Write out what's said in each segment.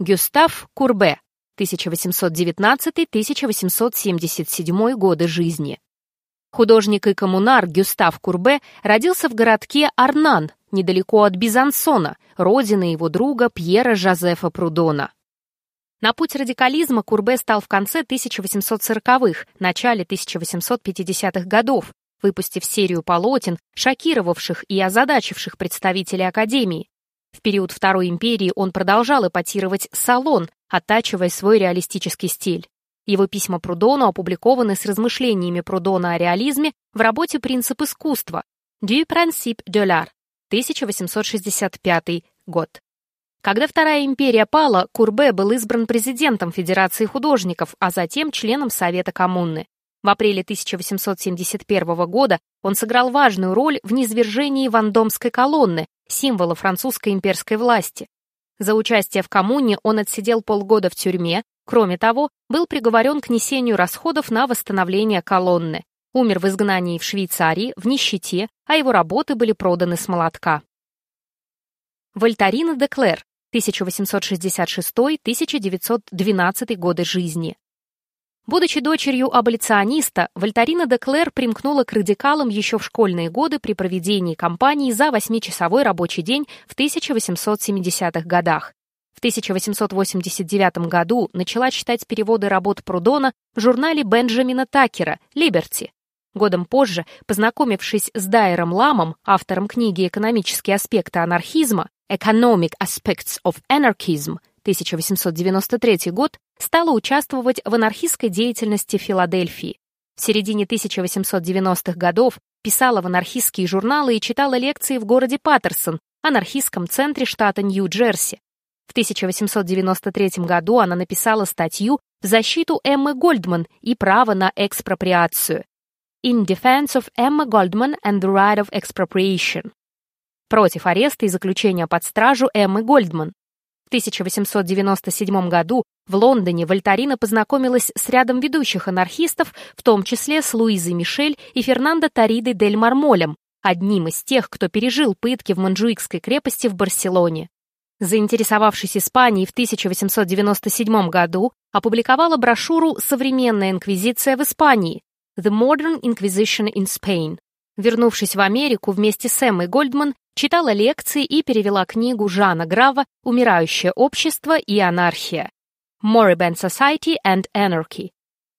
Гюстав Курбе, 1819-1877 годы жизни. Художник и коммунар Гюстав Курбе родился в городке Арнан, недалеко от Бизансона, родины его друга Пьера Жозефа Прудона. На путь радикализма Курбе стал в конце 1840-х, начале 1850-х годов, выпустив серию полотен, шокировавших и озадачивших представителей Академии. В период Второй империи он продолжал эпатировать салон, оттачивая свой реалистический стиль. Его письма Прудону опубликованы с размышлениями Прудона о реализме в работе «Принцип искусства» «Du principe de l'art» 1865 год. Когда Вторая империя пала, Курбе был избран президентом Федерации художников, а затем членом Совета коммуны. В апреле 1871 года он сыграл важную роль в низвержении Вандомской колонны, символа французской имперской власти. За участие в коммуне он отсидел полгода в тюрьме, кроме того, был приговорен к несению расходов на восстановление колонны. Умер в изгнании в Швейцарии, в нищете, а его работы были проданы с молотка. Вольтарина де Клер, 1866-1912 годы жизни. Будучи дочерью аболициониста, Вольтарина де Клер примкнула к радикалам еще в школьные годы при проведении кампании за восьмичасовой рабочий день в 1870-х годах. В 1889 году начала читать переводы работ Прудона в журнале Бенджамина Такера «Либерти». Годом позже, познакомившись с Дайером Ламом, автором книги «Экономические аспекты анархизма» «Economic Aspects of Anarchism» 1893 год, стала участвовать в анархистской деятельности Филадельфии. В середине 1890-х годов писала в анархистские журналы и читала лекции в городе Паттерсон, анархистском центре штата Нью-Джерси. В 1893 году она написала статью в защиту Эммы Гольдман и право на экспроприацию. In defense of Emma Goldman and the right of expropriation. Против ареста и заключения под стражу Эммы Гольдман. В 1897 году в Лондоне Вольтарина познакомилась с рядом ведущих анархистов, в том числе с Луизой Мишель и Фернандо Таридой дель Мармолем, одним из тех, кто пережил пытки в Манжуикской крепости в Барселоне. Заинтересовавшись Испанией в 1897 году, опубликовала брошюру «Современная инквизиция в Испании» «The Modern Inquisition in Spain». Вернувшись в Америку вместе с Эммой Гольдман, читала лекции и перевела книгу Жана Грава «Умирающее общество и анархия» Moribund Society and Anarchy.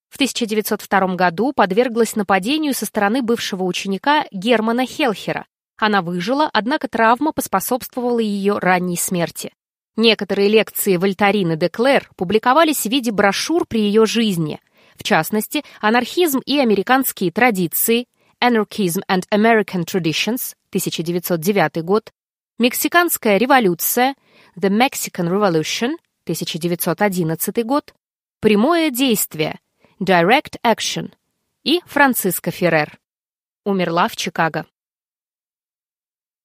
В 1902 году подверглась нападению со стороны бывшего ученика Германа Хелхера. Она выжила, однако травма поспособствовала ее ранней смерти. Некоторые лекции Вольтарины де Клэр публиковались в виде брошюр при ее жизни. В частности, «Анархизм и американские традиции», Anarchism and American Traditions, 1909 год, Мексиканская революция, The Mexican Revolution, 1911 год, Прямое действие, Direct Action и Франциско Феррер. Умерла в Чикаго.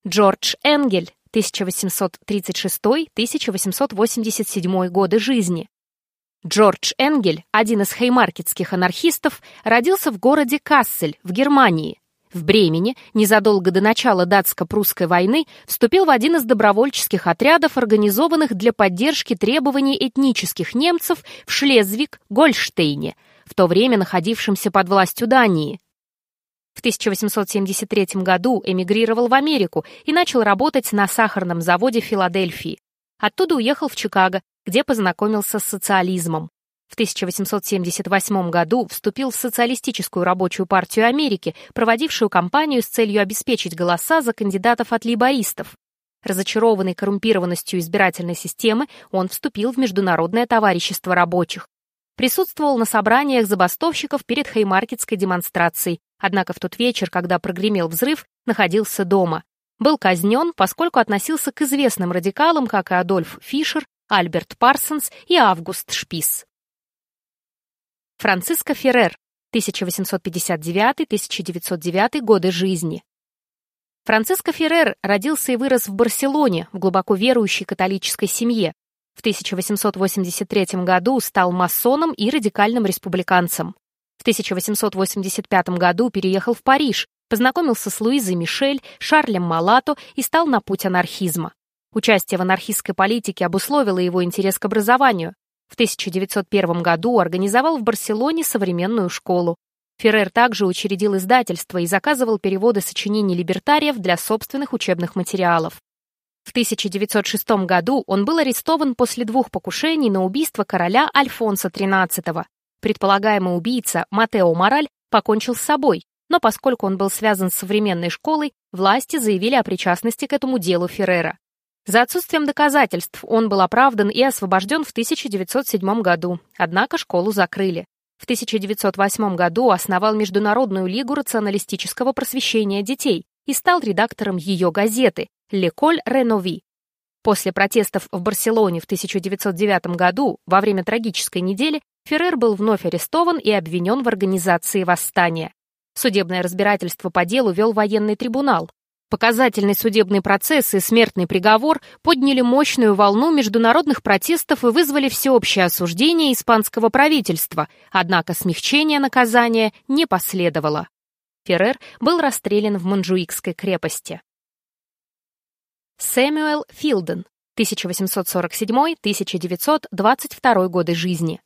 Джордж Энгель, 1836-1887 годы жизни. Джордж Энгель, один из хеймаркетских анархистов, родился в городе Кассель в Германии. В Бремени, незадолго до начала датско-прусской войны, вступил в один из добровольческих отрядов, организованных для поддержки требований этнических немцев в Шлезвиг-Гольштейне, в то время находившемся под властью Дании. В 1873 году эмигрировал в Америку и начал работать на сахарном заводе Филадельфии. Оттуда уехал в Чикаго, где познакомился с социализмом. В 1878 году вступил в Социалистическую рабочую партию Америки, проводившую кампанию с целью обеспечить голоса за кандидатов от лейбористов. Разочарованный коррумпированностью избирательной системы, он вступил в Международное товарищество рабочих. Присутствовал на собраниях забастовщиков перед Хеймаркетской демонстрацией, однако в тот вечер, когда прогремел взрыв, находился дома. Был казнен, поскольку относился к известным радикалам, как и Адольф Фишер, Альберт Парсонс и Август Шпис. Франциско Феррер, 1859-1909 годы жизни. Франциско Феррер родился и вырос в Барселоне, в глубоко верующей католической семье. В 1883 году стал масоном и радикальным республиканцем. В 1885 году переехал в Париж, познакомился с Луизой Мишель, Шарлем Малато и стал на путь анархизма. Участие в анархистской политике обусловило его интерес к образованию. В 1901 году организовал в Барселоне современную школу. Феррер также учредил издательство и заказывал переводы сочинений либертариев для собственных учебных материалов. В 1906 году он был арестован после двух покушений на убийство короля Альфонса XIII. Предполагаемый убийца Матео Мораль покончил с собой, но поскольку он был связан с современной школой, власти заявили о причастности к этому делу Феррера. За отсутствием доказательств он был оправдан и освобожден в 1907 году, однако школу закрыли. В 1908 году основал Международную лигу рационалистического просвещения детей и стал редактором ее газеты «Леколь Ренови». После протестов в Барселоне в 1909 году, во время трагической недели, Феррер был вновь арестован и обвинен в организации восстания. Судебное разбирательство по делу вел военный трибунал. Показательный судебный процесс и смертный приговор подняли мощную волну международных протестов и вызвали всеобщее осуждение испанского правительства, однако смягчение наказания не последовало. Феррер был расстрелян в Манжуикской крепости. Сэмюэл Филден, 1847-1922 годы жизни.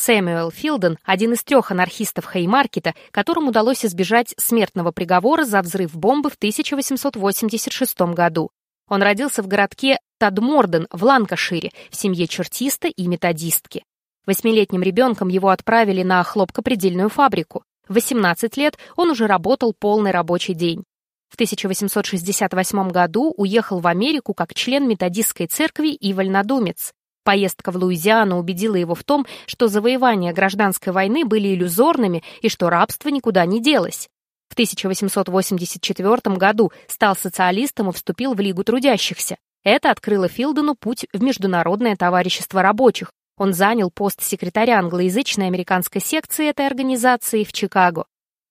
Сэмюэл Филден – один из трех анархистов Хеймаркета, которым удалось избежать смертного приговора за взрыв бомбы в 1886 году. Он родился в городке Тадморден в Ланкашире в семье чертиста и методистки. Восьмилетним ребенком его отправили на хлопкопредельную фабрику. В 18 лет он уже работал полный рабочий день. В 1868 году уехал в Америку как член методистской церкви и вольнодумец. Поездка в Луизиану убедила его в том, что завоевания гражданской войны были иллюзорными и что рабство никуда не делось. В 1884 году стал социалистом и вступил в Лигу трудящихся. Это открыло Филдену путь в Международное товарищество рабочих. Он занял пост секретаря англоязычной американской секции этой организации в Чикаго.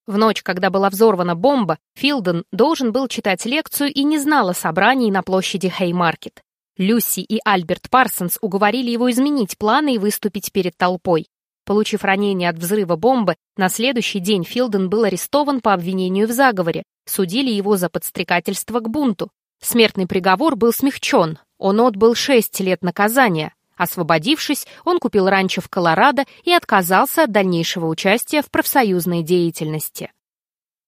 В ночь, когда была взорвана бомба, Филден должен был читать лекцию и не знал о собрании на площади Хеймаркет. Люси и Альберт Парсонс уговорили его изменить планы и выступить перед толпой. Получив ранение от взрыва бомбы, на следующий день Филден был арестован по обвинению в заговоре. Судили его за подстрекательство к бунту. Смертный приговор был смягчен. Он отбыл шесть лет наказания. Освободившись, он купил ранчо в Колорадо и отказался от дальнейшего участия в профсоюзной деятельности.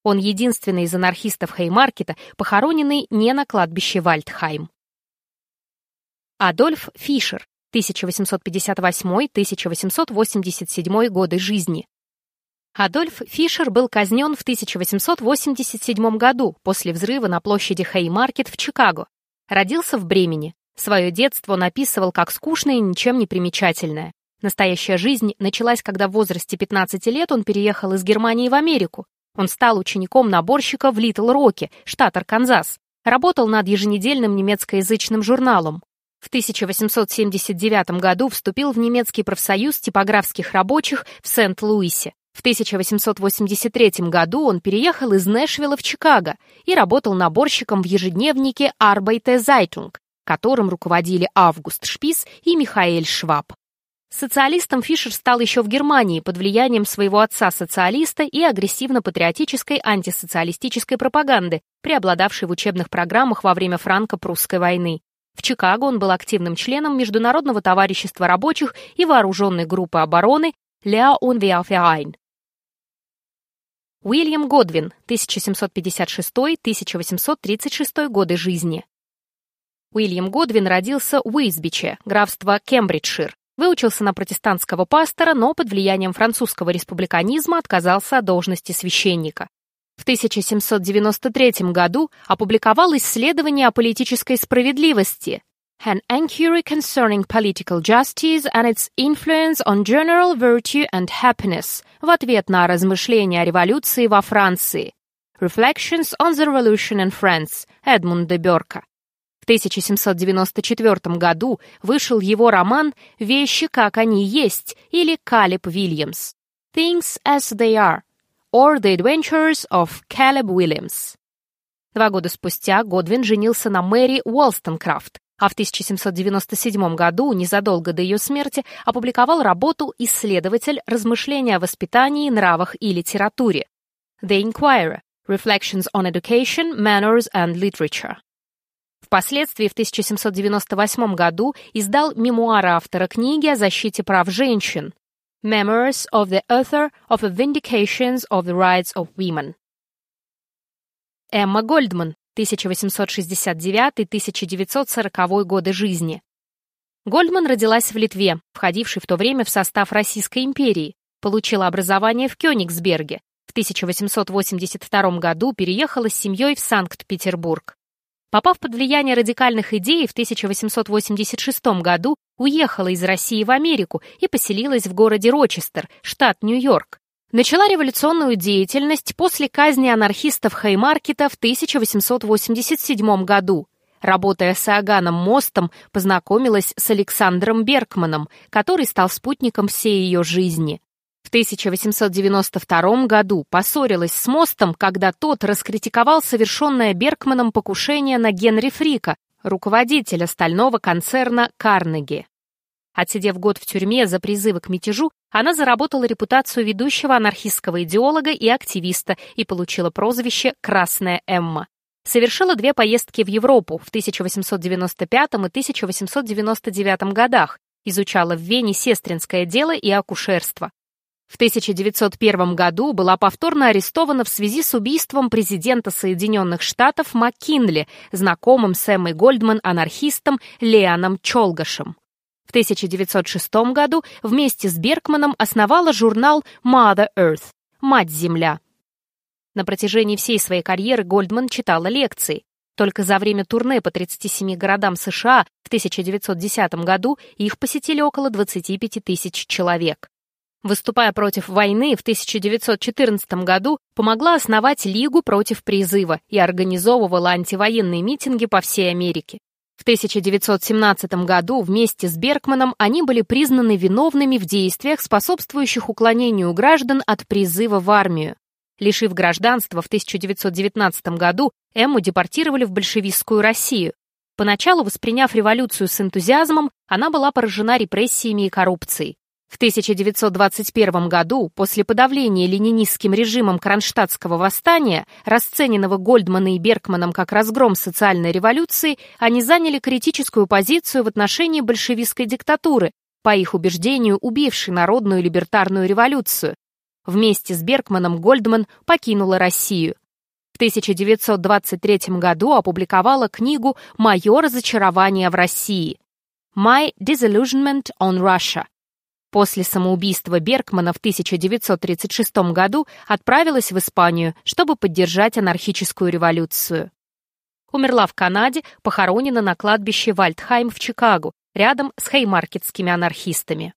Он единственный из анархистов Хеймаркета, похороненный не на кладбище Вальдхайм. Адольф Фишер, 1858-1887 годы жизни. Адольф Фишер был казнен в 1887 году после взрыва на площади Хеймаркет в Чикаго. Родился в Бремени. Свое детство он описывал как скучное и ничем не примечательное. Настоящая жизнь началась, когда в возрасте 15 лет он переехал из Германии в Америку. Он стал учеником наборщика в Литл-Роке, штат Арканзас. Работал над еженедельным немецкоязычным журналом. В 1879 году вступил в немецкий профсоюз типографских рабочих в Сент-Луисе. В 1883 году он переехал из Нэшвилла в Чикаго и работал наборщиком в ежедневнике Arbeiter Zeitung, которым руководили Август Шпис и Михаэль Шваб. Социалистом Фишер стал еще в Германии под влиянием своего отца-социалиста и агрессивно-патриотической антисоциалистической пропаганды, преобладавшей в учебных программах во время франко-прусской войны. В Чикаго он был активным членом Международного товарищества рабочих и вооруженной группы обороны Lea Unwehrverein. Уильям Годвин, 1756-1836 годы жизни. Уильям Годвин родился в Уизбиче, графство Кембриджшир. Выучился на протестантского пастора, но под влиянием французского республиканизма отказался от должности священника. В 1793 году опубликовал исследование о политической справедливости An Inquiry Concerning Political Justice and Its Influence on General Virtue and Happiness в ответ на размышления о революции во Франции Reflections on the Revolution in France Эдмунда Бёрка. В 1794 году вышел его роман «Вещи, как они есть» или «Калеб Вильямс» Things as They Are or The Adventures of Caleb Williams. Два года спустя Годвин женился на Мэри Уолстонкрафт, а в 1797 году, незадолго до ее смерти, опубликовал работу «Исследователь. Размышления о воспитании, нравах и литературе» The Inquirer. Reflections on Education, Manners and Literature. Впоследствии в 1798 году издал мемуары автора книги о защите прав женщин Memoirs of the Author of the Vindications of the Rights of Women. Эмма Гольдман, 1869-1940 годы жизни. Гольдман родилась в Литве, входившей в то время в состав Российской империи, получила образование в Кёнигсберге. В 1882 году переехала с семьей в Санкт-Петербург. Попав под влияние радикальных идей, в 1886 году уехала из России в Америку и поселилась в городе Рочестер, штат Нью-Йорк. Начала революционную деятельность после казни анархистов Хеймаркета в 1887 году. Работая с Иоганном Мостом, познакомилась с Александром Беркманом, который стал спутником всей ее жизни. В 1892 году поссорилась с Мостом, когда тот раскритиковал совершенное Беркманом покушение на Генри Фрика, руководителя стального концерна «Карнеги». Отсидев год в тюрьме за призывы к мятежу, она заработала репутацию ведущего анархистского идеолога и активиста и получила прозвище «Красная Эмма». Совершила две поездки в Европу в 1895 и 1899 годах, изучала в Вене сестринское дело и акушерство. В 1901 году была повторно арестована в связи с убийством президента Соединенных Штатов МакКинли, знакомым с Эммой Гольдман анархистом Леоном Чолгашем. В 1906 году вместе с Беркманом основала журнал Mother Earth – «Мать-Земля». На протяжении всей своей карьеры Гольдман читала лекции. Только за время турне по 37 городам США в 1910 году их посетили около 25 тысяч человек. Выступая против войны в 1914 году, помогла основать Лигу против призыва и организовывала антивоенные митинги по всей Америке. В 1917 году вместе с Беркманом они были признаны виновными в действиях, способствующих уклонению граждан от призыва в армию. Лишив гражданства в 1919 году, Эмму депортировали в большевистскую Россию. Поначалу, восприняв революцию с энтузиазмом, она была поражена репрессиями и коррупцией. В 1921 году, после подавления ленинистским режимом Кронштадтского восстания, расцененного Гольдманом и Беркманом как разгром социальной революции, они заняли критическую позицию в отношении большевистской диктатуры, по их убеждению убившей народную либертарную революцию. Вместе с Беркманом Гольдман покинула Россию. В 1923 году опубликовала книгу «Мое разочарование в России» «My Disillusionment on Russia», После самоубийства Беркмана в 1936 году отправилась в Испанию, чтобы поддержать анархическую революцию. Умерла в Канаде, похоронена на кладбище Вальдхайм в Чикаго, рядом с хеймаркетскими анархистами.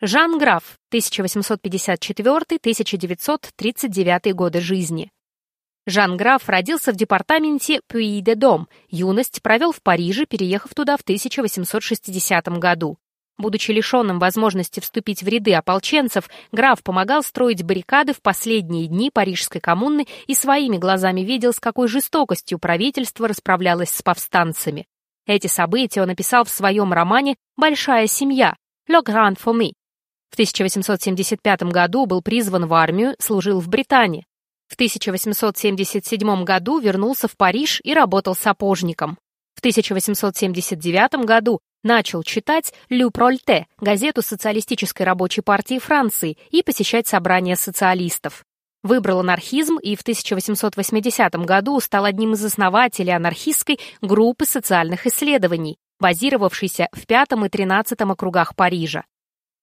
Жан Граф, 1854-1939 годы жизни. Жан Граф родился в департаменте Пуи-де-Дом, юность провел в Париже, переехав туда в 1860 году. Будучи лишенным возможности вступить в ряды ополченцев, граф помогал строить баррикады в последние дни Парижской коммуны и своими глазами видел, с какой жестокостью правительство расправлялось с повстанцами. Эти события он описал в своем романе «Большая семья» «Le Grand Famille». В 1875 году был призван в армию, служил в Британии. В 1877 году вернулся в Париж и работал сапожником. В 1879 году начал читать «Лю Прольте» газету Социалистической рабочей партии Франции и посещать собрания социалистов. Выбрал анархизм и в 1880 году стал одним из основателей анархистской группы социальных исследований, базировавшейся в пятом и тринадцатом округах Парижа.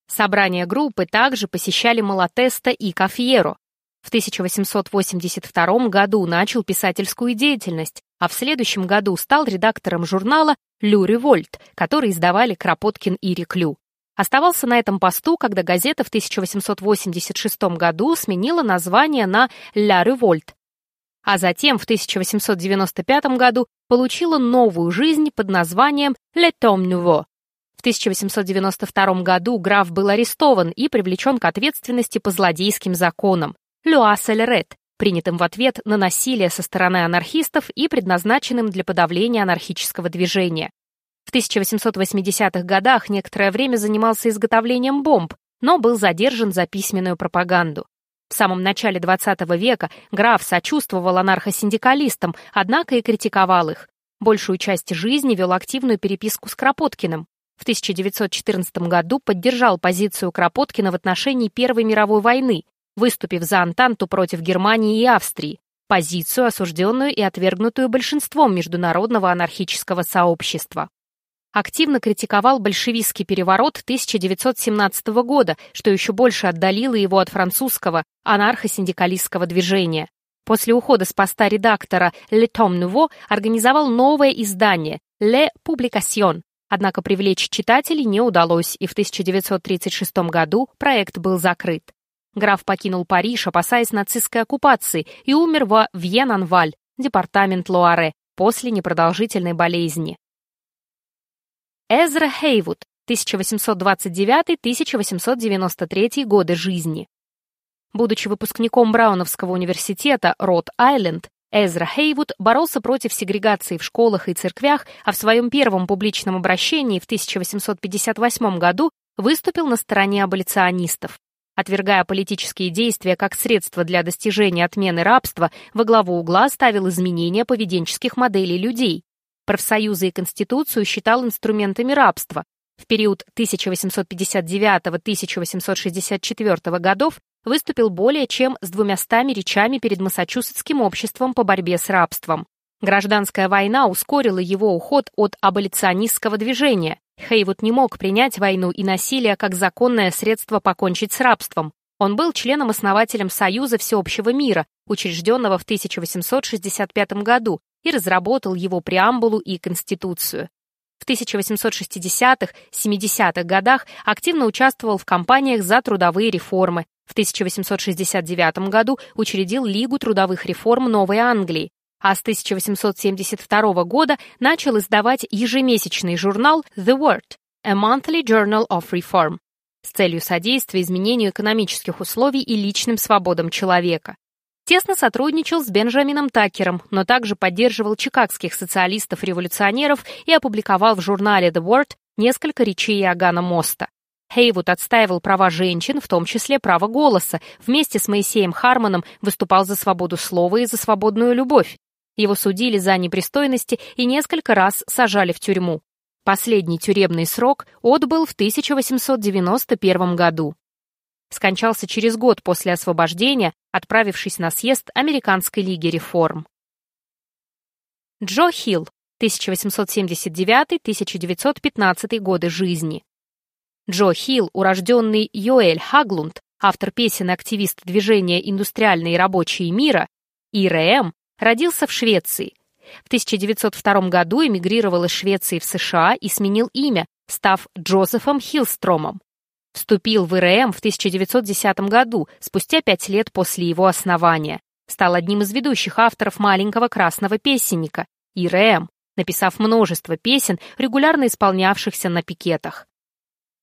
Собрания группы также посещали Малатеста и Кафьеро. В 1882 году начал писательскую деятельность, а в следующем году стал редактором журнала «Лю Револьт», который издавали Кропоткин и Реклю. Оставался на этом посту, когда газета в 1886 году сменила название на «Ля Револьт», а затем в 1895 году получила новую жизнь под названием «Le Tom Nouveau». В 1892 году граф был арестован и привлечен к ответственности по злодейским законам «Люа Селерет», принятым в ответ на насилие со стороны анархистов и предназначенным для подавления анархического движения. В 1880-х годах некоторое время занимался изготовлением бомб, но был задержан за письменную пропаганду. В самом начале XX века граф сочувствовал анархосиндикалистам, однако и критиковал их. Большую часть жизни вел активную переписку с Кропоткиным. В 1914 году поддержал позицию Кропоткина в отношении Первой мировой войны, выступив за Антанту против Германии и Австрии, позицию, осужденную и отвергнутую большинством международного анархического сообщества активно критиковал большевистский переворот 1917 года, что еще больше отдалило его от французского анархосиндикалистского движения. После ухода с поста редактора «Le Tom Nouveau» организовал новое издание «Le Publication», однако привлечь читателей не удалось, и в 1936 году проект был закрыт. Граф покинул Париж, опасаясь нацистской оккупации, и умер во Вьенанваль, департамент Луаре, после непродолжительной болезни. Эзра Хейвуд, 1829-1893 годы жизни. Будучи выпускником Брауновского университета Рот-Айленд, Эзра Хейвуд боролся против сегрегации в школах и церквях, а в своем первом публичном обращении в 1858 году выступил на стороне аболиционистов. Отвергая политические действия как средство для достижения отмены рабства, во главу угла ставил изменения поведенческих моделей людей. Профсоюзы и Конституцию считал инструментами рабства. В период 1859-1864 годов выступил более чем с двумястами речами перед Массачусетским обществом по борьбе с рабством. Гражданская война ускорила его уход от аболиционистского движения. Хейвуд не мог принять войну и насилие как законное средство покончить с рабством. Он был членом-основателем Союза всеобщего мира, учрежденного в 1865 году, и разработал его преамбулу и Конституцию. В 1860-70-х годах активно участвовал в кампаниях за трудовые реформы. В 1869 году учредил Лигу трудовых реформ Новой Англии, а с 1872 года начал издавать ежемесячный журнал The Word, A Monthly Journal of Reform, с целью содействия изменению экономических условий и личным свободам человека. Тесно сотрудничал с Бенджамином Такером, но также поддерживал чикагских социалистов-революционеров и опубликовал в журнале The Word несколько речей Иоганна Моста. Хейвуд отстаивал права женщин, в том числе право голоса, вместе с Моисеем Хармоном выступал за свободу слова и за свободную любовь. Его судили за непристойности и несколько раз сажали в тюрьму. Последний тюремный срок отбыл в 1891 году скончался через год после освобождения, отправившись на съезд Американской лиги реформ. Джо Хилл, 1879-1915 годы жизни. Джо Хилл, урожденный Йоэль Хаглунд, автор песен активист движения «Индустриальные рабочие мира», ИРМ, родился в Швеции. В 1902 году эмигрировал из Швеции в США и сменил имя, став Джозефом Хиллстромом. Вступил в ИРМ в 1910 году, спустя пять лет после его основания. Стал одним из ведущих авторов маленького красного песенника ИРМ, написав множество песен, регулярно исполнявшихся на пикетах.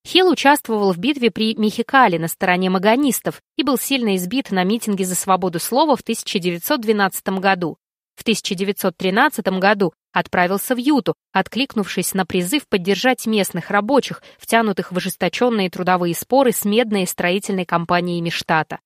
Хилл участвовал в битве при Мехикале на стороне маганистов и был сильно избит на митинге за свободу слова в 1912 году. В 1913 году отправился в Юту, откликнувшись на призыв поддержать местных рабочих, втянутых в ожесточенные трудовые споры с медной строительной компаниями штата.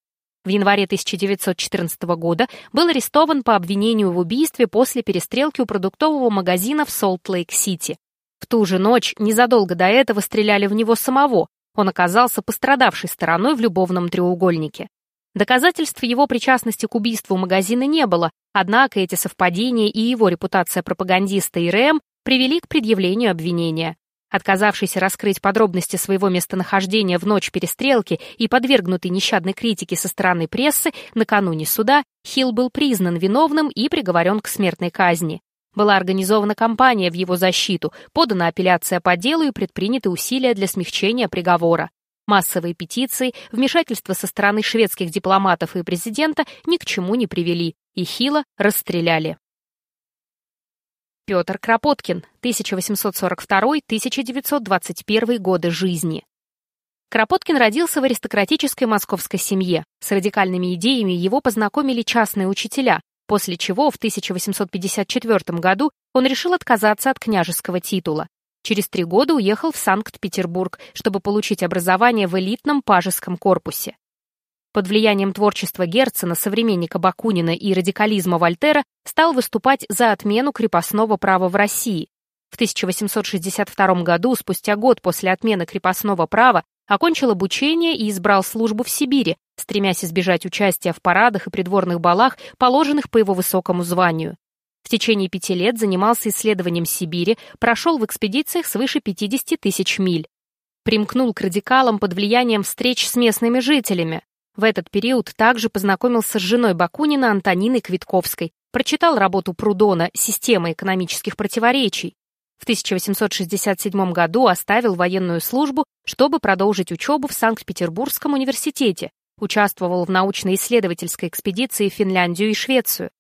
В январе 1914 года был арестован по обвинению в убийстве после перестрелки у продуктового магазина в Солт-Лейк-Сити. В ту же ночь, незадолго до этого, стреляли в него самого. Он оказался пострадавшей стороной в любовном треугольнике. Доказательств его причастности к убийству магазина не было, однако эти совпадения и его репутация пропагандиста ИРМ привели к предъявлению обвинения. Отказавшийся раскрыть подробности своего местонахождения в ночь перестрелки и подвергнутый нещадной критике со стороны прессы, накануне суда Хилл был признан виновным и приговорен к смертной казни. Была организована кампания в его защиту, подана апелляция по делу и предприняты усилия для смягчения приговора. Массовые петиции, вмешательство со стороны шведских дипломатов и президента ни к чему не привели, и Хила расстреляли. Петр Кропоткин, 1842-1921 годы жизни. Кропоткин родился в аристократической московской семье. С радикальными идеями его познакомили частные учителя, после чего в 1854 году он решил отказаться от княжеского титула. Через три года уехал в Санкт-Петербург, чтобы получить образование в элитном пажеском корпусе. Под влиянием творчества Герцена, современника Бакунина и радикализма Вольтера стал выступать за отмену крепостного права в России. В 1862 году, спустя год после отмены крепостного права, окончил обучение и избрал службу в Сибири, стремясь избежать участия в парадах и придворных балах, положенных по его высокому званию. В течение пяти лет занимался исследованием Сибири, прошел в экспедициях свыше 50 тысяч миль. Примкнул к радикалам под влиянием встреч с местными жителями. В этот период также познакомился с женой Бакунина Антониной Квитковской, прочитал работу Прудона «Система экономических противоречий». В 1867 году оставил военную службу, чтобы продолжить учебу в Санкт-Петербургском университете, участвовал в научно-исследовательской экспедиции в Финляндию и Швецию.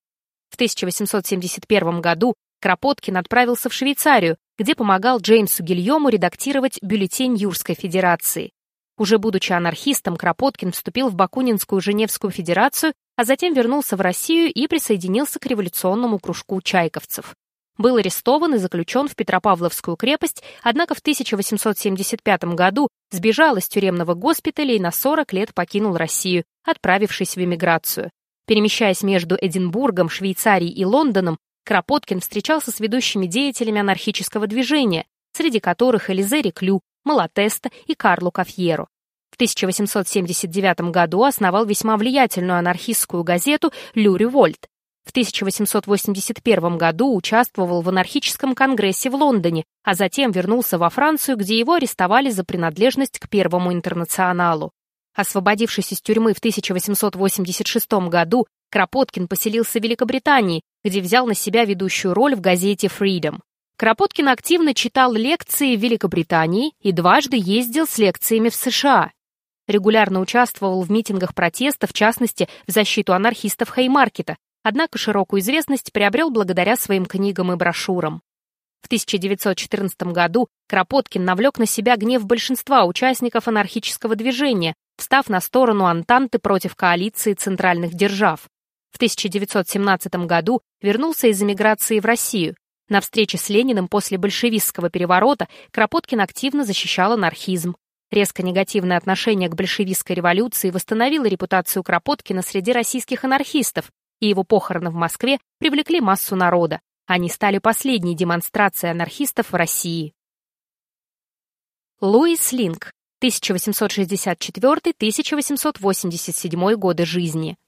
В 1871 году Кропоткин отправился в Швейцарию, где помогал Джеймсу Гильому редактировать бюллетень Юрской Федерации. Уже будучи анархистом, Кропоткин вступил в Бакунинскую Женевскую Федерацию, а затем вернулся в Россию и присоединился к революционному кружку чайковцев. Был арестован и заключен в Петропавловскую крепость, однако в 1875 году сбежал из тюремного госпиталя и на 40 лет покинул Россию, отправившись в эмиграцию. Перемещаясь между Эдинбургом, Швейцарией и Лондоном, Кропоткин встречался с ведущими деятелями анархического движения, среди которых Элизе Реклю, Малатеста и Карлу Кафьеро. В 1879 году основал весьма влиятельную анархистскую газету «Лю Револьт». В 1881 году участвовал в анархическом конгрессе в Лондоне, а затем вернулся во Францию, где его арестовали за принадлежность к Первому интернационалу. Освободившись из тюрьмы в 1886 году, Кропоткин поселился в Великобритании, где взял на себя ведущую роль в газете Freedom. Кропоткин активно читал лекции в Великобритании и дважды ездил с лекциями в США. Регулярно участвовал в митингах протеста, в частности, в защиту анархистов Хеймаркета, однако широкую известность приобрел благодаря своим книгам и брошюрам. В 1914 году Кропоткин навлек на себя гнев большинства участников анархического движения, встав на сторону Антанты против коалиции центральных держав. В 1917 году вернулся из эмиграции в Россию. На встрече с Лениным после большевистского переворота Кропоткин активно защищал анархизм. Резко негативное отношение к большевистской революции восстановило репутацию Кропоткина среди российских анархистов, и его похороны в Москве привлекли массу народа. Они стали последней демонстрацией анархистов в России. Луис Линк, 1864-1887 годы жизни.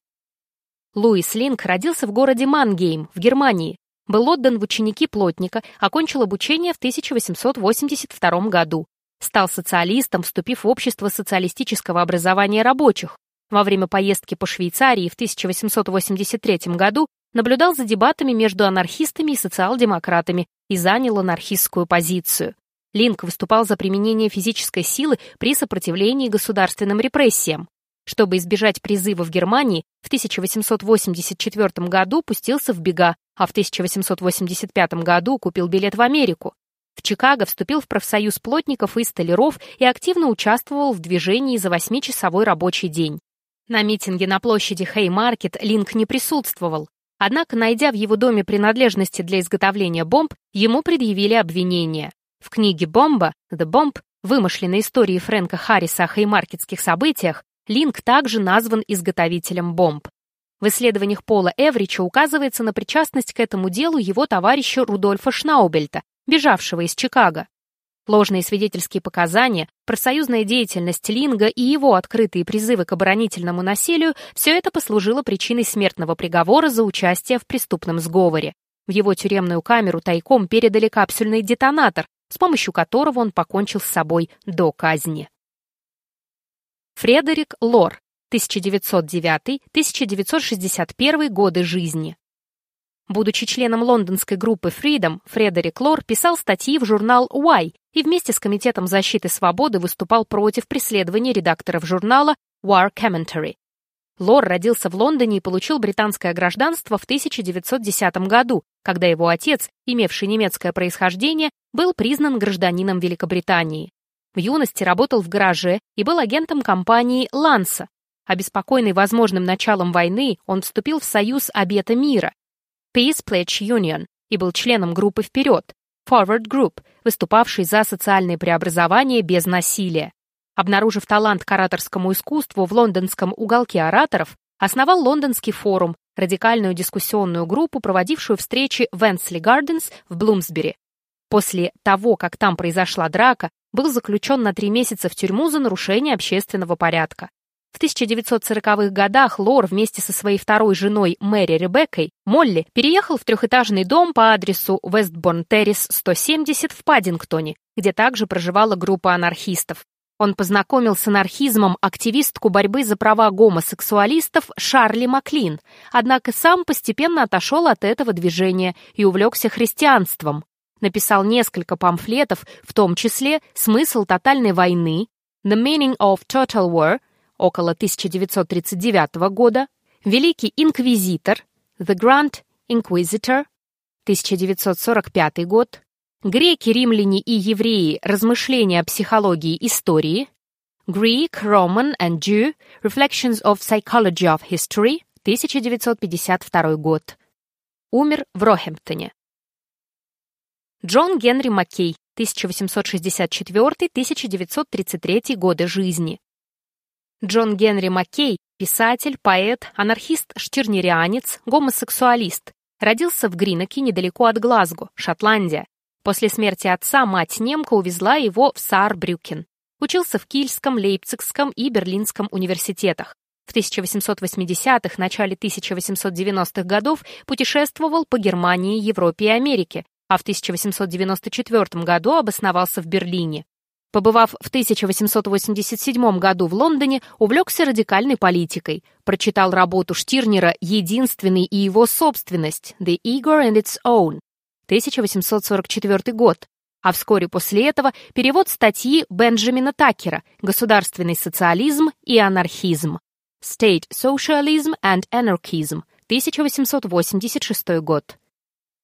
Луис Линк родился в городе Мангейм, в Германии. Был отдан в ученики плотника, окончил обучение в 1882 году. Стал социалистом, вступив в общество социалистического образования рабочих. Во время поездки по Швейцарии в 1883 году наблюдал за дебатами между анархистами и социал-демократами и занял анархистскую позицию. Линк выступал за применение физической силы при сопротивлении государственным репрессиям. Чтобы избежать призыва в Германии, в 1884 году пустился в бега, а в 1885 году купил билет в Америку. В Чикаго вступил в профсоюз плотников и столяров и активно участвовал в движении за восьмичасовой рабочий день. На митинге на площади Хей-Маркет Линк не присутствовал, однако, найдя в его доме принадлежности для изготовления бомб, ему предъявили обвинение. В книге «Бомба» «The Bomb» вымышленной истории Фрэнка Харриса о хеймаркетских событиях Линк также назван изготовителем бомб. В исследованиях Пола Эврича указывается на причастность к этому делу его товарища Рудольфа Шнаубельта, бежавшего из Чикаго. Ложные свидетельские показания, профсоюзная деятельность Линга и его открытые призывы к оборонительному насилию – все это послужило причиной смертного приговора за участие в преступном сговоре. В его тюремную камеру тайком передали капсульный детонатор, с помощью которого он покончил с собой до казни. Фредерик Лор, 1909-1961 годы жизни. Будучи членом лондонской группы Freedom, Фредерик Лор писал статьи в журнал Why и вместе с Комитетом защиты свободы выступал против преследования редакторов журнала War Commentary. Лор родился в Лондоне и получил британское гражданство в 1910 году, когда его отец, имевший немецкое происхождение, был признан гражданином Великобритании. В юности работал в гараже и был агентом компании «Ланса». Обеспокоенный возможным началом войны, он вступил в союз Обета мира Peace Pledge Union и был членом группы «Вперед» Forward Group, выступавшей за социальные преобразования без насилия. Обнаружив талант к ораторскому искусству в лондонском уголке ораторов, основал Лондонский форум, радикальную дискуссионную группу, проводившую встречи в Энсли Гарденс в Блумсбери. После того, как там произошла драка, был заключен на три месяца в тюрьму за нарушение общественного порядка. В 1940-х годах Лор вместе со своей второй женой Мэри Ребеккой, Молли, переехал в трехэтажный дом по адресу Вестборн Террис 170 в Паддингтоне, где также проживала группа анархистов. Он познакомил с анархизмом активистку борьбы за права гомосексуалистов Шарли Маклин, однако сам постепенно отошел от этого движения и увлекся христианством. Написал несколько памфлетов, в том числе «Смысл тотальной войны», «The Meaning of Total War», около 1939 года, «Великий инквизитор», «The Grand Inquisitor», 1945 год, Греки, римляне и евреи. Размышления о психологии истории. Greek, Roman and Jew. Reflections of Psychology of History. 1952 год. Умер в Рохемптоне. Джон Генри Маккей. 1864-1933 годы жизни. Джон Генри Маккей – писатель, поэт, анархист-штирнерианец, гомосексуалист. Родился в Гриноке недалеко от Глазго, Шотландия. После смерти отца мать-немка увезла его в Саарбрюкен. Учился в Кильском, Лейпцигском и Берлинском университетах. В 1880-х, начале 1890-х годов путешествовал по Германии, Европе и Америке, а в 1894 году обосновался в Берлине. Побывав в 1887 году в Лондоне, увлекся радикальной политикой. Прочитал работу Штирнера «Единственный и его собственность» «The Ego and its Own», 1844 год, а вскоре после этого перевод статьи Бенджамина Такера «Государственный социализм и анархизм» State Socialism and Anarchism, 1886 год.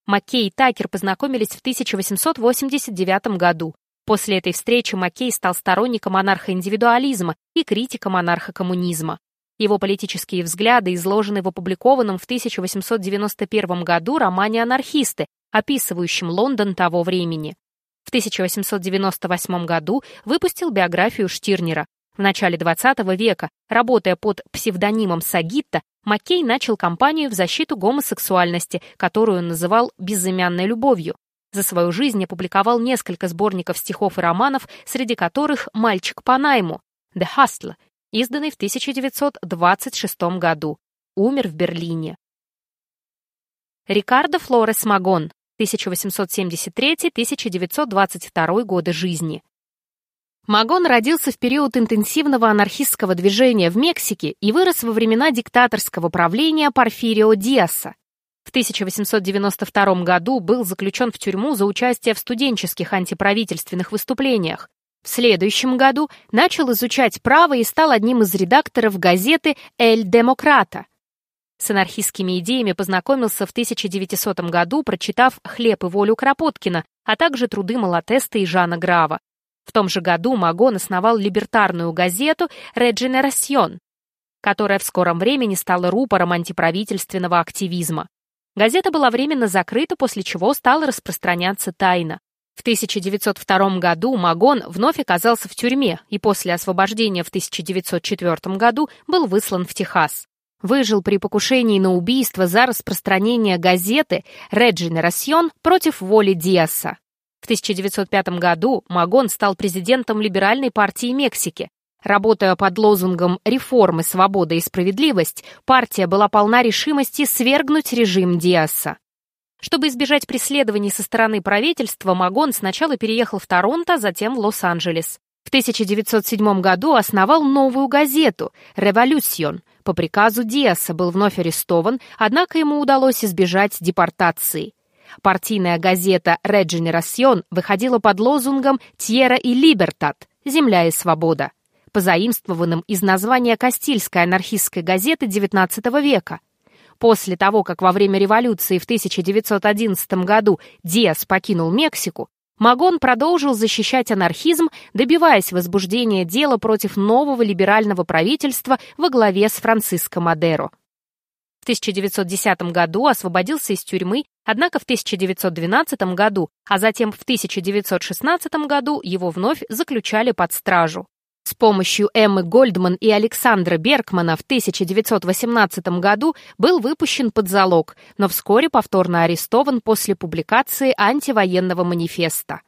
Маккей и Такер познакомились в 1889 году. После этой встречи Маккей стал сторонником анархоиндивидуализма и критиком анархокоммунизма. Его политические взгляды изложены в опубликованном в 1891 году романе «Анархисты», описывающим Лондон того времени. В 1898 году выпустил биографию Штирнера. В начале XX века, работая под псевдонимом Сагитта, Маккей начал кампанию в защиту гомосексуальности, которую он называл «безымянной любовью». За свою жизнь опубликовал несколько сборников стихов и романов, среди которых «Мальчик по найму» «The Hustler», изданный в 1926 году. Умер в Берлине. Рикардо Флорес Магон, 1873-1922 годы жизни. Магон родился в период интенсивного анархистского движения в Мексике и вырос во времена диктаторского правления Порфирио Диаса. В 1892 году был заключен в тюрьму за участие в студенческих антиправительственных выступлениях. В следующем году начал изучать право и стал одним из редакторов газеты «Эль Демократа», с анархистскими идеями познакомился в 1900 году, прочитав «Хлеб и волю» Кропоткина, а также труды Малатеста и Жана Грава. В том же году Магон основал либертарную газету «Редженерасьон», которая в скором времени стала рупором антиправительственного активизма. Газета была временно закрыта, после чего стала распространяться тайно. В 1902 году Магон вновь оказался в тюрьме и после освобождения в 1904 году был выслан в Техас выжил при покушении на убийство за распространение газеты «Редженерасьон» против воли Диаса. В 1905 году Магон стал президентом Либеральной партии Мексики. Работая под лозунгом «Реформы, свобода и справедливость», партия была полна решимости свергнуть режим Диаса. Чтобы избежать преследований со стороны правительства, Магон сначала переехал в Торонто, затем в Лос-Анджелес. В 1907 году основал новую газету «Революцион», по приказу Диаса был вновь арестован, однако ему удалось избежать депортации. Партийная газета «Редженерасьон» выходила под лозунгом «Тьера и Либертат» — «Земля и свобода», позаимствованным из названия Кастильской анархистской газеты XIX века. После того, как во время революции в 1911 году Диас покинул Мексику, Магон продолжил защищать анархизм, добиваясь возбуждения дела против нового либерального правительства во главе с Франциско Мадеро. В 1910 году освободился из тюрьмы, однако в 1912 году, а затем в 1916 году его вновь заключали под стражу. Помощью Эммы Гольдман и Александра Беркмана в 1918 году был выпущен под залог, но вскоре повторно арестован после публикации антивоенного манифеста.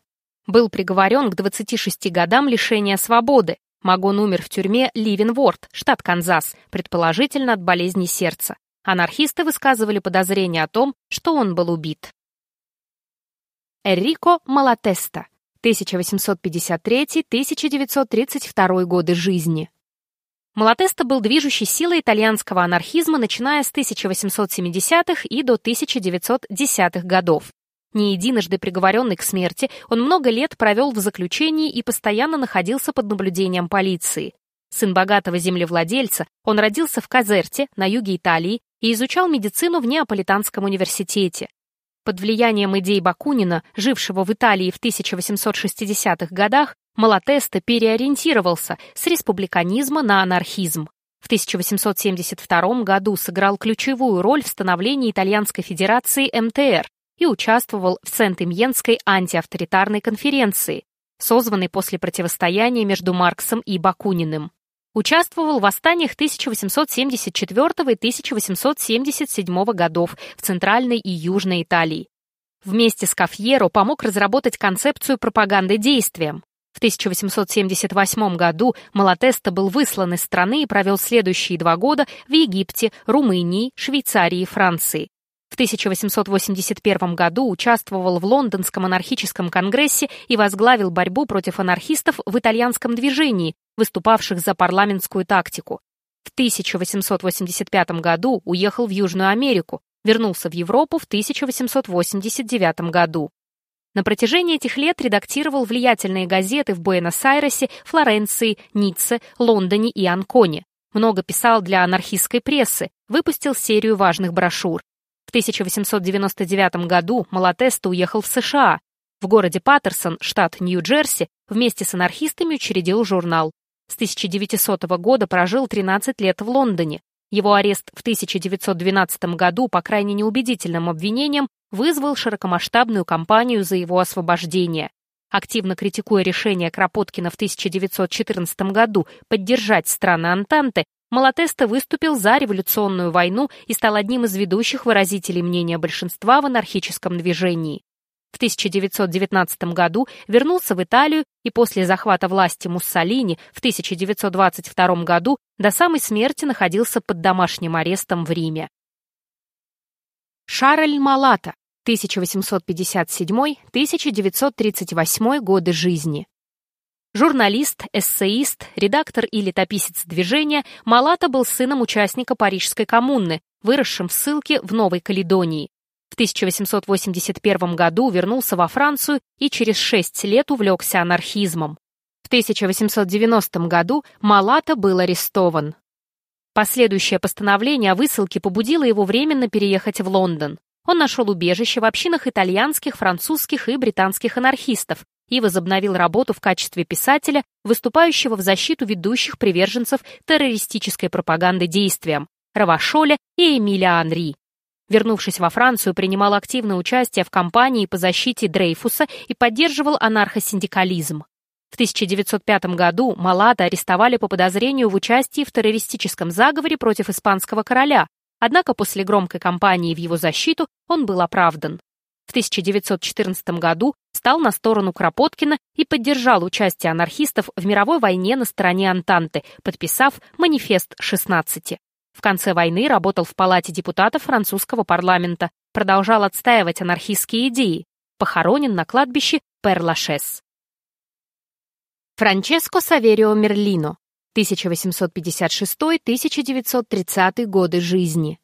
Был приговорен к 26 годам лишения свободы. Магон умер в тюрьме Ливенворд, штат Канзас, предположительно от болезни сердца. Анархисты высказывали подозрение о том, что он был убит. Эррико Малатеста 1853-1932 годы жизни. Малатеста был движущей силой итальянского анархизма, начиная с 1870-х и до 1910-х годов. Не единожды приговоренный к смерти, он много лет провел в заключении и постоянно находился под наблюдением полиции. Сын богатого землевладельца, он родился в Казерте, на юге Италии, и изучал медицину в Неаполитанском университете. Под влиянием идей Бакунина, жившего в Италии в 1860-х годах, Малатеста переориентировался с республиканизма на анархизм. В 1872 году сыграл ключевую роль в становлении Итальянской Федерации МТР и участвовал в Сент-Имьенской антиавторитарной конференции, созванной после противостояния между Марксом и Бакуниным. Участвовал в восстаниях 1874 и 1877 годов в Центральной и Южной Италии. Вместе с Кафьеро помог разработать концепцию пропаганды действием. В 1878 году Малатеста был выслан из страны и провел следующие два года в Египте, Румынии, Швейцарии и Франции. В 1881 году участвовал в Лондонском анархическом конгрессе и возглавил борьбу против анархистов в итальянском движении, выступавших за парламентскую тактику. В 1885 году уехал в Южную Америку, вернулся в Европу в 1889 году. На протяжении этих лет редактировал влиятельные газеты в Буэнос-Айресе, Флоренции, Ницце, Лондоне и Анконе. Много писал для анархистской прессы, выпустил серию важных брошюр. В 1899 году Малатеста уехал в США. В городе Паттерсон, штат Нью-Джерси, вместе с анархистами учредил журнал. С 1900 года прожил 13 лет в Лондоне. Его арест в 1912 году по крайне неубедительным обвинениям вызвал широкомасштабную кампанию за его освобождение. Активно критикуя решение Кропоткина в 1914 году поддержать страны Антанты, Малатеста выступил за революционную войну и стал одним из ведущих выразителей мнения большинства в анархическом движении. В 1919 году вернулся в Италию и после захвата власти Муссолини в 1922 году до самой смерти находился под домашним арестом в Риме. Шарль Малата, 1857-1938 годы жизни. Журналист, эссеист, редактор и летописец движения, Малата был сыном участника Парижской коммуны, выросшим в ссылке в Новой Каледонии. В 1881 году вернулся во Францию и через шесть лет увлекся анархизмом. В 1890 году Малата был арестован. Последующее постановление о высылке побудило его временно переехать в Лондон. Он нашел убежище в общинах итальянских, французских и британских анархистов, и возобновил работу в качестве писателя, выступающего в защиту ведущих приверженцев террористической пропаганды действиям Равашоля и Эмиля Анри. Вернувшись во Францию, принимал активное участие в кампании по защите Дрейфуса и поддерживал анархосиндикализм. В 1905 году Малата арестовали по подозрению в участии в террористическом заговоре против испанского короля, однако после громкой кампании в его защиту он был оправдан. В 1914 году стал на сторону Кропоткина и поддержал участие анархистов в мировой войне на стороне Антанты, подписав манифест 16. В конце войны работал в Палате депутатов французского парламента, продолжал отстаивать анархистские идеи. Похоронен на кладбище Пер-Лашес. Франческо Саверио Мерлино, 1856-1930 годы жизни.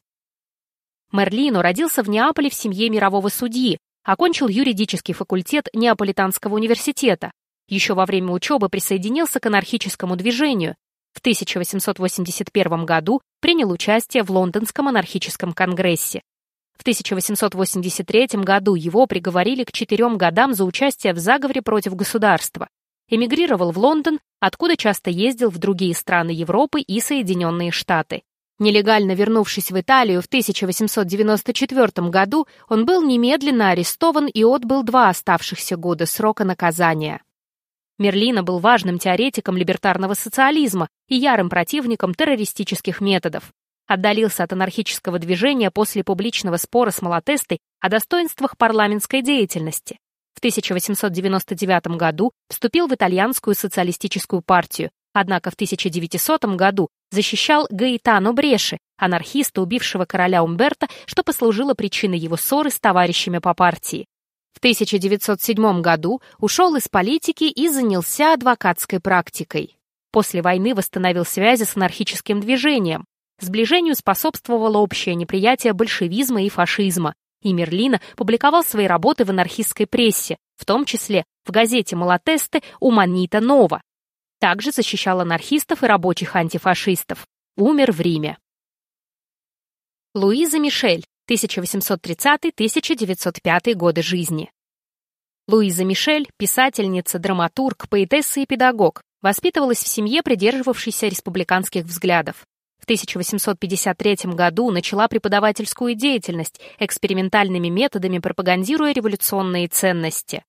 Мерлино родился в Неаполе в семье мирового судьи, окончил юридический факультет Неаполитанского университета. Еще во время учебы присоединился к анархическому движению. В 1881 году принял участие в Лондонском анархическом конгрессе. В 1883 году его приговорили к четырем годам за участие в заговоре против государства. Эмигрировал в Лондон, откуда часто ездил в другие страны Европы и Соединенные Штаты. Нелегально вернувшись в Италию в 1894 году, он был немедленно арестован и отбыл два оставшихся года срока наказания. Мерлина был важным теоретиком либертарного социализма и ярым противником террористических методов. Отдалился от анархического движения после публичного спора с Малатестой о достоинствах парламентской деятельности. В 1899 году вступил в итальянскую социалистическую партию, однако в 1900 году защищал Гаэтано Бреши, анархиста, убившего короля Умберто, что послужило причиной его ссоры с товарищами по партии. В 1907 году ушел из политики и занялся адвокатской практикой. После войны восстановил связи с анархическим движением. Сближению способствовало общее неприятие большевизма и фашизма, и Мерлина публиковал свои работы в анархистской прессе, в том числе в газете «Малатесте» «Уманита Нова». Также защищал анархистов и рабочих антифашистов. Умер в Риме. Луиза Мишель, 1830-1905 годы жизни. Луиза Мишель, писательница, драматург, поэтесса и педагог, воспитывалась в семье, придерживавшейся республиканских взглядов. В 1853 году начала преподавательскую деятельность, экспериментальными методами пропагандируя революционные ценности.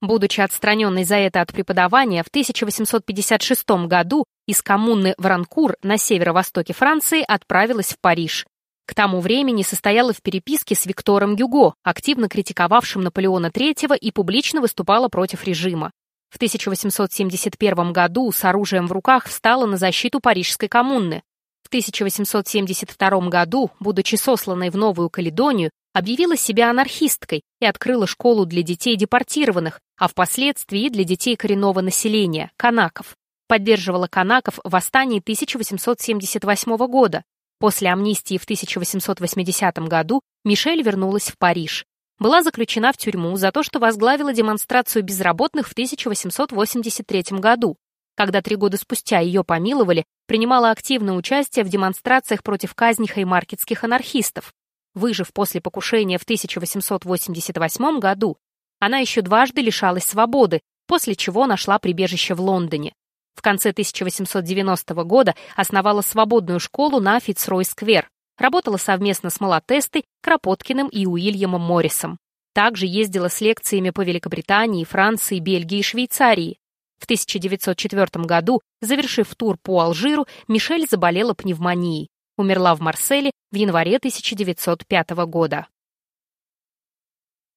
Будучи отстраненной за это от преподавания, в 1856 году из коммуны Вранкур на северо-востоке Франции отправилась в Париж. К тому времени состояла в переписке с Виктором Гюго, активно критиковавшим Наполеона III и публично выступала против режима. В 1871 году с оружием в руках встала на защиту Парижской коммуны. В 1872 году, будучи сосланной в Новую Каледонию, объявила себя анархисткой и открыла школу для детей депортированных, а впоследствии для детей коренного населения, канаков. Поддерживала канаков в восстании 1878 года. После амнистии в 1880 году Мишель вернулась в Париж. Была заключена в тюрьму за то, что возглавила демонстрацию безработных в 1883 году. Когда три года спустя ее помиловали, принимала активное участие в демонстрациях против казни хеймаркетских анархистов. Выжив после покушения в 1888 году, она еще дважды лишалась свободы, после чего нашла прибежище в Лондоне. В конце 1890 года основала свободную школу на Фицрой-сквер, работала совместно с Малатестой, Кропоткиным и Уильямом Моррисом. Также ездила с лекциями по Великобритании, Франции, Бельгии и Швейцарии. В 1904 году, завершив тур по Алжиру, Мишель заболела пневмонией. Умерла в Марселе в январе 1905 года.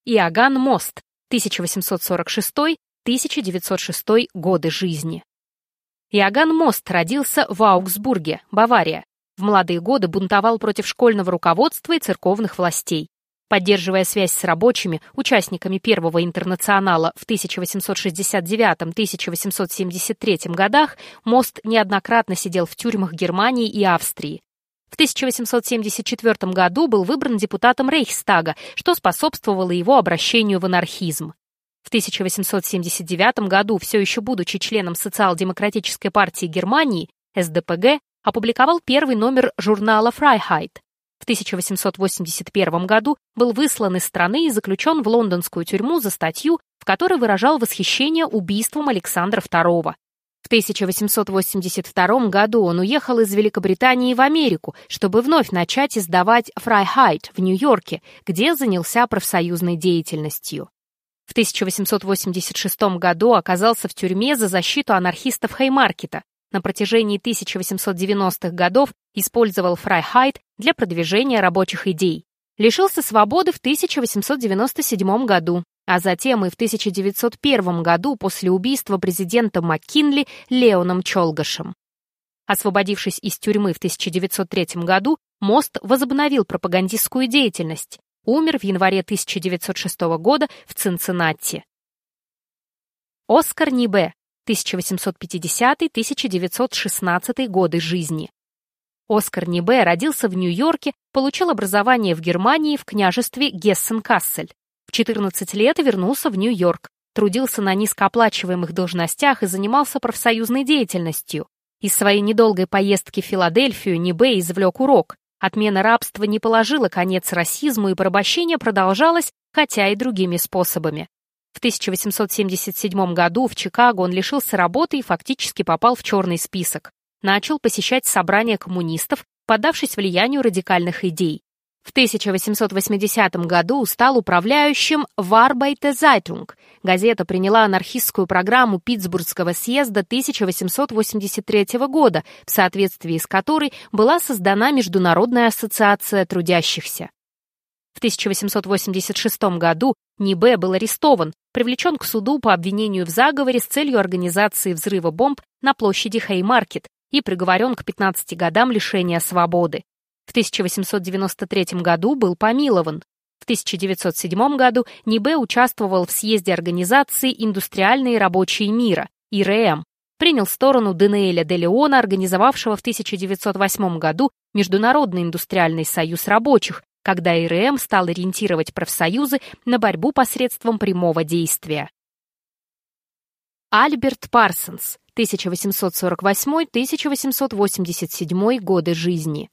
Иоганн Мост, 1846-1906 годы жизни. Иоганн Мост родился в Аугсбурге, Бавария. В молодые годы бунтовал против школьного руководства и церковных властей. Поддерживая связь с рабочими, участниками Первого интернационала в 1869-1873 годах, Мост неоднократно сидел в тюрьмах Германии и Австрии. В 1874 году был выбран депутатом Рейхстага, что способствовало его обращению в анархизм. В 1879 году, все еще будучи членом Социал-демократической партии Германии, СДПГ, опубликовал первый номер журнала Freiheit. В 1881 году был выслан из страны и заключен в лондонскую тюрьму за статью, в которой выражал восхищение убийством Александра II. В 1882 году он уехал из Великобритании в Америку, чтобы вновь начать издавать Freiheit в Нью-Йорке, где занялся профсоюзной деятельностью. В 1886 году оказался в тюрьме за защиту анархистов Хеймаркета. На протяжении 1890-х годов использовал Freiheit для продвижения рабочих идей. Лишился свободы в 1897 году, а затем и в 1901 году после убийства президента МакКинли Леоном Чолгашем. Освободившись из тюрьмы в 1903 году, Мост возобновил пропагандистскую деятельность умер в январе 1906 года в Цинциннати. Оскар Нибе, 1850-1916 годы жизни. Оскар Нибе родился в Нью-Йорке, получил образование в Германии в княжестве Гессен-Кассель. В 14 лет вернулся в Нью-Йорк, трудился на низкооплачиваемых должностях и занимался профсоюзной деятельностью. Из своей недолгой поездки в Филадельфию Нибе извлек урок. Отмена рабства не положила конец расизму, и порабощение продолжалось, хотя и другими способами. В 1877 году в Чикаго он лишился работы и фактически попал в черный список. Начал посещать собрания коммунистов, поддавшись влиянию радикальных идей. В 1880 году стал управляющим в Arbeiter Zeitung. Газета приняла анархистскую программу Питтсбургского съезда 1883 года, в соответствии с которой была создана Международная ассоциация трудящихся. В 1886 году Нибе был арестован, привлечен к суду по обвинению в заговоре с целью организации взрыва бомб на площади Хеймаркет и приговорен к 15 годам лишения свободы. В 1893 году был помилован. В 1907 году Нибе участвовал в съезде организации «Индустриальные рабочие мира» ИРМ, принял сторону Денеэля де Леона, организовавшего в 1908 году Международный индустриальный союз рабочих, когда ИРМ стал ориентировать профсоюзы на борьбу посредством прямого действия. Альберт Парсонс, 1848-1887 годы жизни.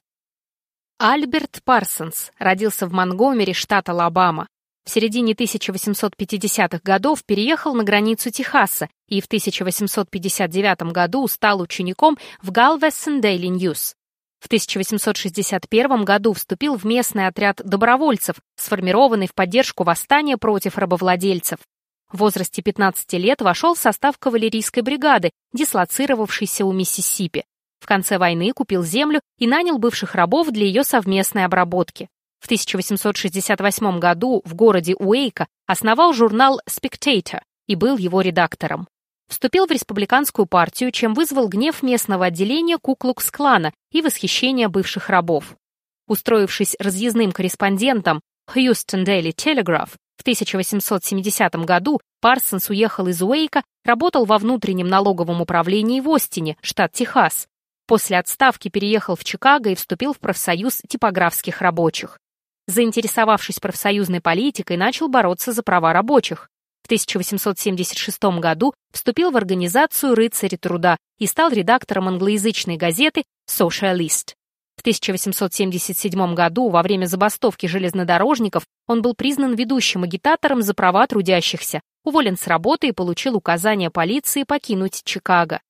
Альберт Парсонс родился в Монгомери, штат Алабама. В середине 1850-х годов переехал на границу Техаса и в 1859 году стал учеником в Galveston Daily News. В 1861 году вступил в местный отряд добровольцев, сформированный в поддержку восстания против рабовладельцев. В возрасте 15 лет вошел в состав кавалерийской бригады, дислоцировавшейся у Миссисипи. В конце войны купил землю и нанял бывших рабов для ее совместной обработки. В 1868 году в городе Уэйка основал журнал «Spectator» и был его редактором. Вступил в республиканскую партию, чем вызвал гнев местного отделения Куклукс-клана и восхищение бывших рабов. Устроившись разъездным корреспондентом Houston Daily Telegraph, в 1870 году Парсонс уехал из Уэйка, работал во внутреннем налоговом управлении в Остине, штат Техас, После отставки переехал в Чикаго и вступил в профсоюз типографских рабочих. Заинтересовавшись профсоюзной политикой, начал бороться за права рабочих. В 1876 году вступил в организацию «Рыцари труда» и стал редактором англоязычной газеты «Socialist». В 1877 году, во время забастовки железнодорожников, он был признан ведущим агитатором за права трудящихся, уволен с работы и получил указание полиции покинуть Чикаго.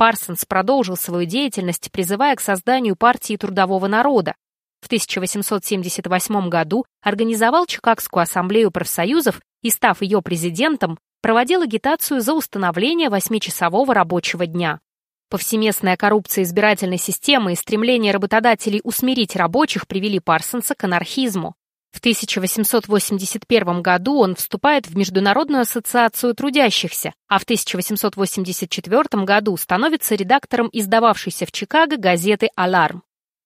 Парсонс продолжил свою деятельность, призывая к созданию партии трудового народа. В 1878 году организовал Чикагскую ассамблею профсоюзов и, став ее президентом, проводил агитацию за установление восьмичасового рабочего дня. Повсеместная коррупция избирательной системы и стремление работодателей усмирить рабочих привели Парсонса к анархизму. В 1881 году он вступает в Международную ассоциацию трудящихся, а в 1884 году становится редактором издававшейся в Чикаго газеты «Аларм».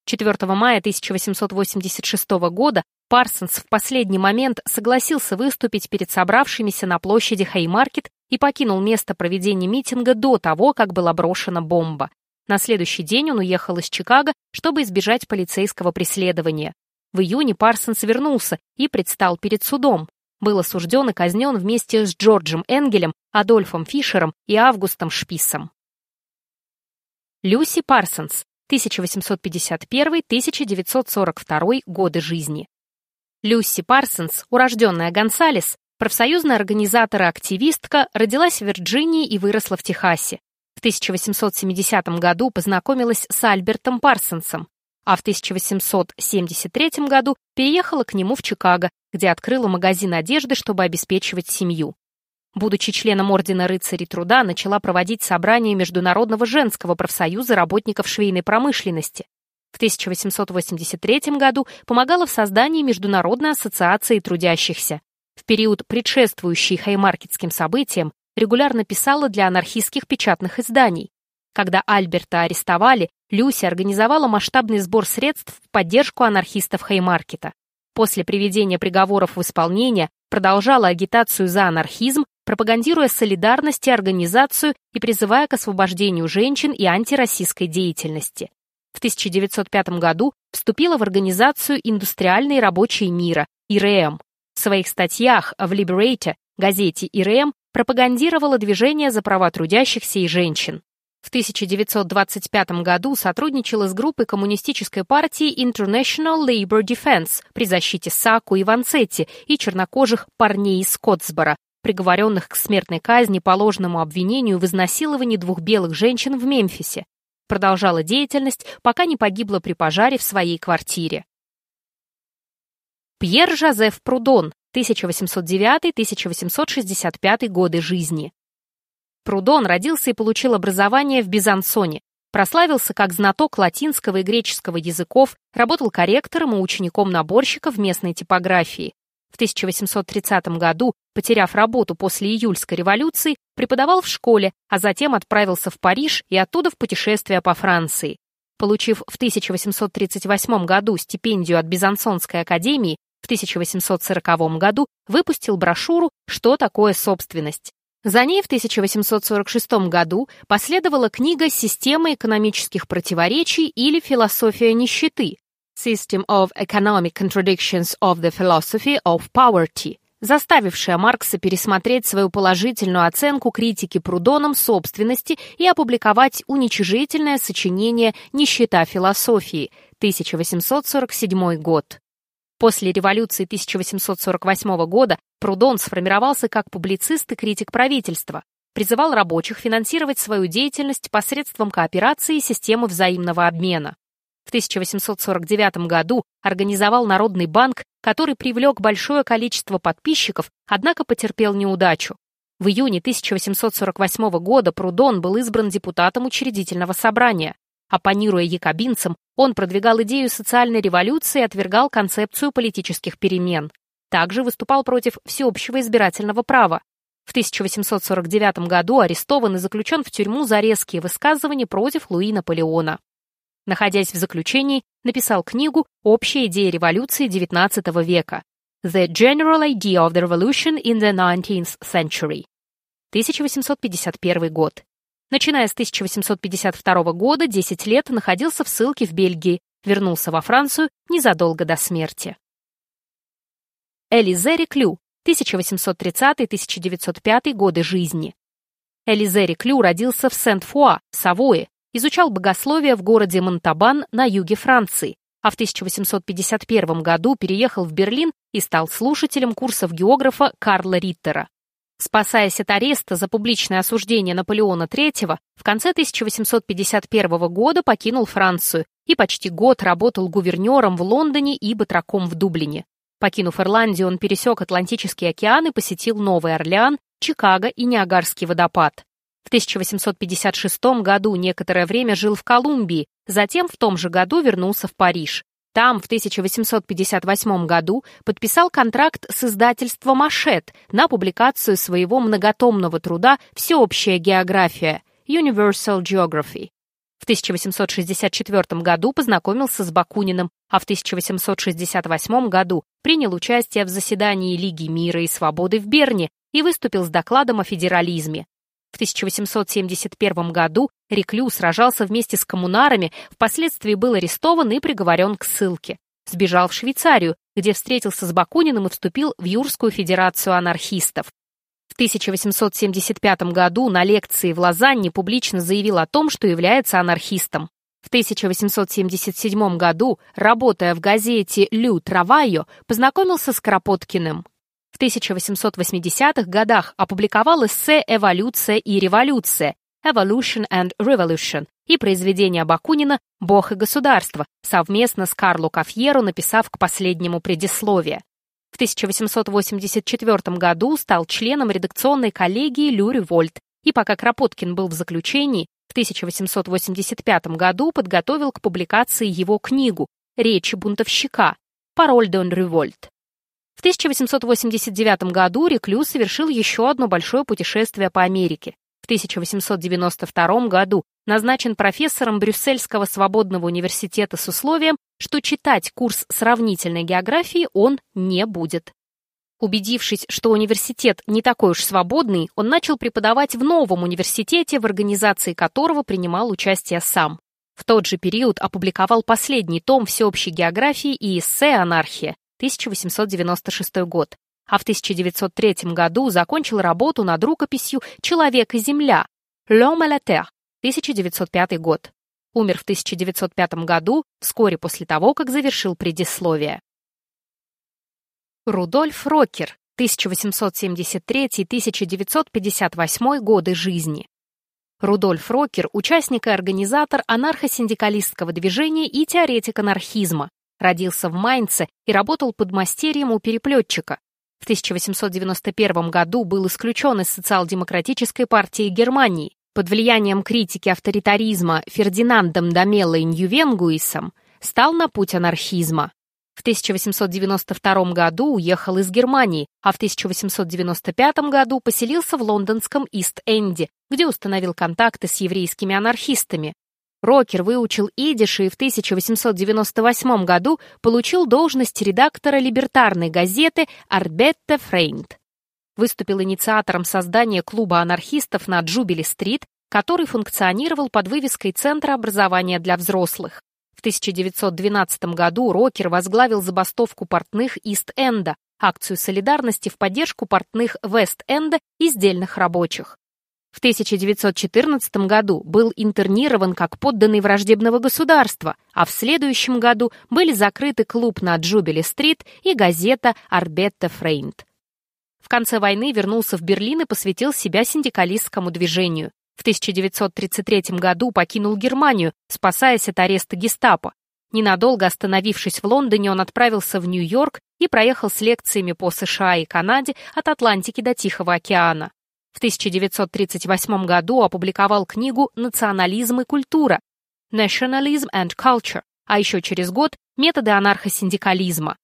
4 мая 1886 года Парсонс в последний момент согласился выступить перед собравшимися на площади Хеймаркет и покинул место проведения митинга до того, как была брошена бомба. На следующий день он уехал из Чикаго, чтобы избежать полицейского преследования. В июне Парсонс вернулся и предстал перед судом. Был осужден и казнен вместе с Джорджем Энгелем, Адольфом Фишером и Августом Шписсом. Люси Парсонс, 1851-1942 годы жизни. Люси Парсонс, урожденная Гонсалес, профсоюзная организатор и активистка, родилась в Вирджинии и выросла в Техасе. В 1870 году познакомилась с Альбертом Парсонсом, а в 1873 году переехала к нему в Чикаго, где открыла магазин одежды, чтобы обеспечивать семью. Будучи членом Ордена рыцарей труда, начала проводить собрания Международного женского профсоюза работников швейной промышленности. В 1883 году помогала в создании Международной ассоциации трудящихся. В период, предшествующий хаймаркетским событиям, регулярно писала для анархистских печатных изданий. Когда Альберта арестовали, Люси организовала масштабный сбор средств в поддержку анархистов Хеймаркета. После приведения приговоров в исполнение продолжала агитацию за анархизм, пропагандируя солидарность и организацию и призывая к освобождению женщин и антироссийской деятельности. В 1905 году вступила в организацию «Индустриальные рабочие мира» ИРМ. В своих статьях в Liberator, газете ИРМ, пропагандировала движение за права трудящихся и женщин. В 1925 году сотрудничала с группой коммунистической партии International Labour Defense при защите Саку и Ванцетти и чернокожих парней из Скотсбора, приговоренных к смертной казни по ложному обвинению в изнасиловании двух белых женщин в Мемфисе. Продолжала деятельность, пока не погибла при пожаре в своей квартире. Пьер Жозеф Прудон, 1809-1865 годы жизни. Прудон родился и получил образование в Бизансоне, прославился как знаток латинского и греческого языков, работал корректором и учеником наборщика в местной типографии. В 1830 году, потеряв работу после июльской революции, преподавал в школе, а затем отправился в Париж и оттуда в путешествие по Франции. Получив в 1838 году стипендию от Бизансонской академии, в 1840 году выпустил брошюру «Что такое собственность?». За ней в 1846 году последовала книга «Система экономических противоречий» или «Философия нищеты» System of Economic Contradictions of the Philosophy of Poverty, заставившая Маркса пересмотреть свою положительную оценку критики Прудоном собственности и опубликовать уничижительное сочинение «Нищета философии» 1847 год. После революции 1848 года Прудон сформировался как публицист и критик правительства, призывал рабочих финансировать свою деятельность посредством кооперации и системы взаимного обмена. В 1849 году организовал Народный банк, который привлек большое количество подписчиков, однако потерпел неудачу. В июне 1848 года Прудон был избран депутатом учредительного собрания. Оппонируя якобинцам, он продвигал идею социальной революции и отвергал концепцию политических перемен. Также выступал против всеобщего избирательного права. В 1849 году арестован и заключен в тюрьму за резкие высказывания против Луи Наполеона. Находясь в заключении, написал книгу «Общая идея революции XIX века» «The General Idea of the Revolution in the Nineteenth Century» 1851 год. Начиная с 1852 года 10 лет находился в ссылке в Бельгии, вернулся во Францию незадолго до смерти. Элизе Реклю, 1830-1905 годы жизни. Элизе Реклю родился в Сент-Фуа, Савое, изучал богословие в городе Монтабан на юге Франции, а в 1851 году переехал в Берлин и стал слушателем курсов географа Карла Риттера. Спасаясь от ареста за публичное осуждение Наполеона III, в конце 1851 года покинул Францию и почти год работал гувернером в Лондоне и батраком в Дублине. Покинув Ирландию, он пересек Атлантический океан и посетил Новый Орлеан, Чикаго и Ниагарский водопад. В 1856 году некоторое время жил в Колумбии, затем в том же году вернулся в Париж. Там в 1858 году подписал контракт с издательством «Ашет» на публикацию своего многотомного труда «Всеобщая география» Universal Geography. В 1864 году познакомился с Бакуниным, а в 1868 году принял участие в заседании Лиги мира и свободы в Берне и выступил с докладом о федерализме. В 1871 году Реклю сражался вместе с коммунарами, впоследствии был арестован и приговорен к ссылке. Сбежал в Швейцарию, где встретился с Бакуниным и вступил в Юрскую федерацию анархистов. В 1875 году на лекции в Лозанне публично заявил о том, что является анархистом. В 1877 году, работая в газете «Лю Травайо», познакомился с Кропоткиным. В 1880-х годах опубликовал эссе «Эволюция и революция» «Evolution and Revolution» и произведение Бакунина «Бог и государство», совместно с Карло Кафьеро написав к последнему предисловие. В 1884 году стал членом редакционной коллегии Люри Вольт, и пока Кропоткин был в заключении, в 1885 году подготовил к публикации его книгу «Речи бунтовщика» «Пароль дон Револьт». В 1889 году Реклю совершил еще одно большое путешествие по Америке. В 1892 году назначен профессором Брюссельского свободного университета с условием, что читать курс сравнительной географии он не будет. Убедившись, что университет не такой уж свободный, он начал преподавать в новом университете, в организации которого принимал участие сам. В тот же период опубликовал последний том всеобщей географии и эссе «Анархия», 1896 год, а в 1903 году закончил работу над рукописью «Человек и земля» «L'homme et la terre» 1905 год. Умер в 1905 году, вскоре после того, как завершил предисловие. Рудольф Рокер, 1873-1958 годы жизни. Рудольф Рокер – участник и организатор анархосиндикалистского движения и теоретик анархизма, Родился в Майнце и работал подмастерьем у переплетчика. В 1891 году был исключен из социал-демократической партии Германии. Под влиянием критики авторитаризма Фердинандом Дамелой Ньювенгуисом стал на путь анархизма. В 1892 году уехал из Германии, а в 1895 году поселился в лондонском Ист-Энде, где установил контакты с еврейскими анархистами. Рокер выучил идиш и в 1898 году получил должность редактора либертарной газеты «Арбетте Фрейнд». Выступил инициатором создания клуба анархистов на Джубили-стрит, который функционировал под вывеской Центра образования для взрослых. В 1912 году Рокер возглавил забастовку портных Ист-Энда, акцию солидарности в поддержку портных Вест-Энда и сдельных рабочих. В 1914 году был интернирован как подданный враждебного государства, а в следующем году были закрыты клуб на Джубили-стрит и газета «Арбетта Фрейнд». В конце войны вернулся в Берлин и посвятил себя синдикалистскому движению. В 1933 году покинул Германию, спасаясь от ареста гестапо. Ненадолго остановившись в Лондоне, он отправился в Нью-Йорк и проехал с лекциями по США и Канаде от Атлантики до Тихого океана. В 1938 году опубликовал книгу «Национализм и культура» «Nationalism and Culture», а еще через год «Методы анархосиндикализма»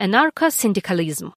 «Anarcho-Syndicalism».